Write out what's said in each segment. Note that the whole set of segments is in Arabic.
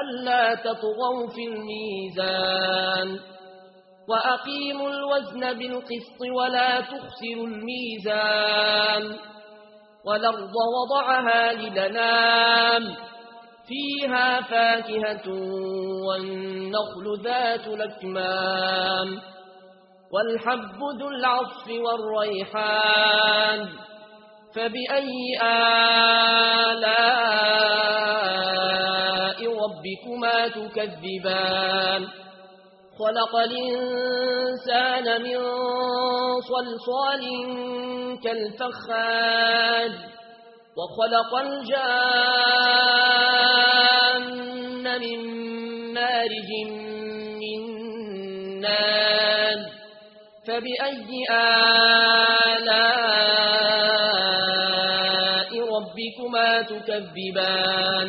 ألا تطغوا في الميزان وأقيموا الوزن بالقسط ولا تخسروا الميزان والأرض وضعها للنام فيها فاكهة والنخل ذات الأكمام والحب ذو العصف والريحان فبأي آلام ربكما تكذبان. خلق الإنسان من صلصال كالفخاد وخلق الجان من مارج من نار فبأي آلاء ربكما تكذبان؟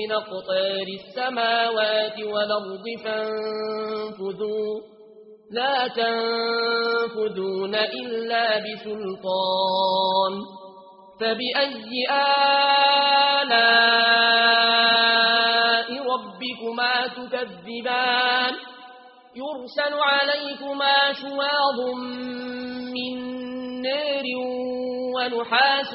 من قطار السماوات والأرض فانفذوا. لا تنفذون إلا بسلطان. فبأي آلاء ربكما تكذبان؟ يرسل عليكما شواظ من نار ونحاس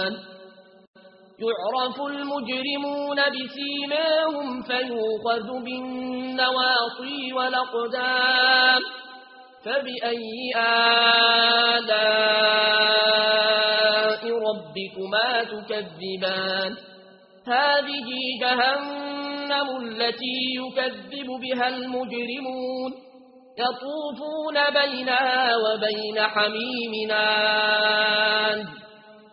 يعرف المجرمون بسيماهم فيوخذ بالنواصي والأقدام فبأي آلاء ربكما تكذبان؟ هذه جهنم التي يكذب بها المجرمون. يطوفون بينها وبين حميم آن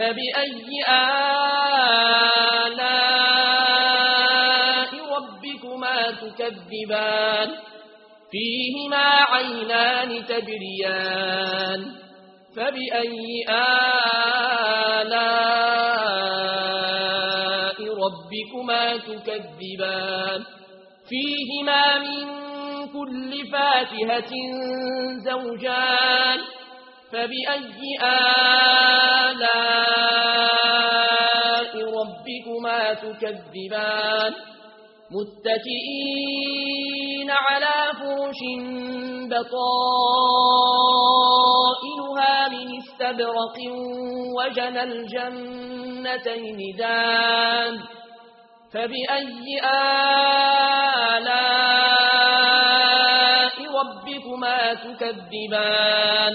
فبأي آلاء ربكما تكذبان فيهما عينان تبريان فبأي آلاء ربكما تكذبان فيهما من كل فاكهة زوجان فبأي آلاء ربكما تكذبان متكئين على فرش بطائلها من استبرق وجن الجنتين دان فبأي آلاء ربكما تكذبان